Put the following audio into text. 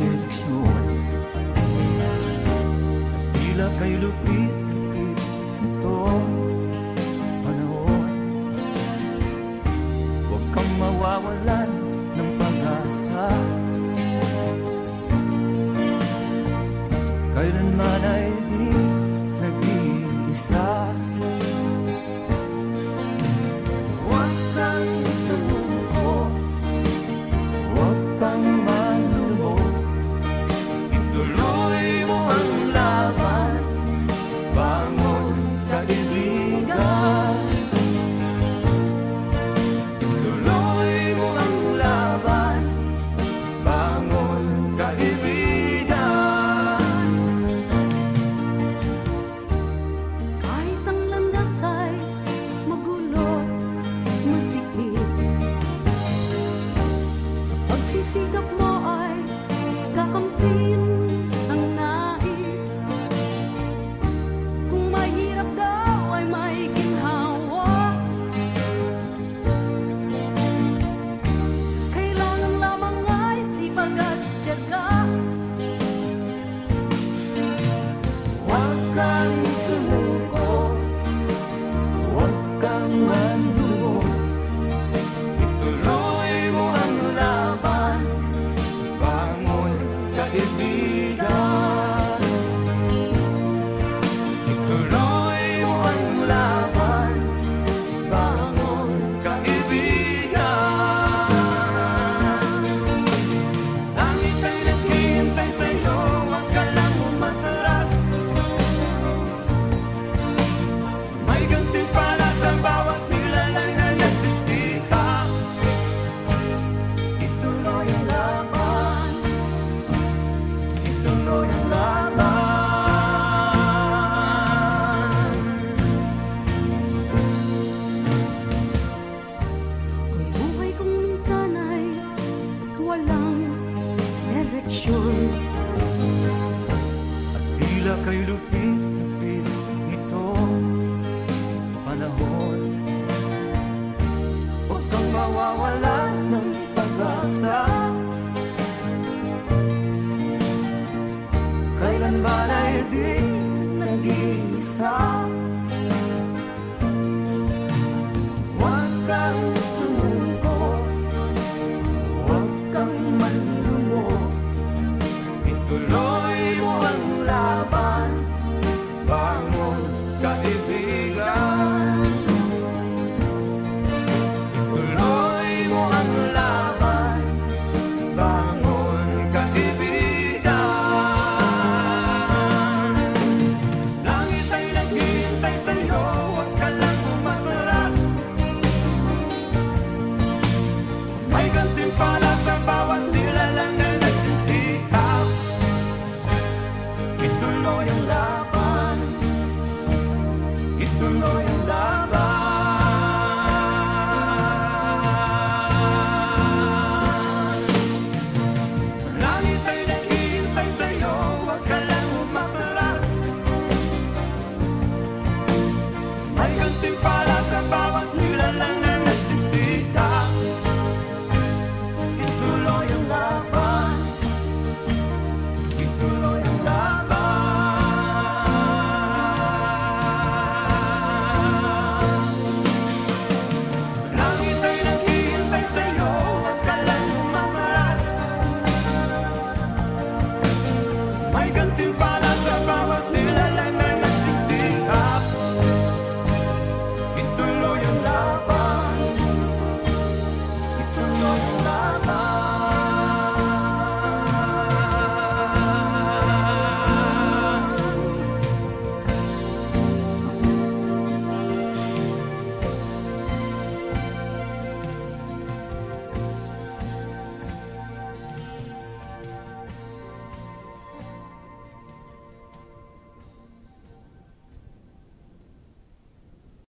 leksyon At tila kay lupit ito panahon. Huwag mawawalan ng pag-asa. Kailanman ay di nag-iisa. tila kay lupit-lupit nito. Panahon. Huwag kang mawawalan ng pag-asa. Kailan ba na hindi nag-iisa? Huwag kang sumuko Huwag kang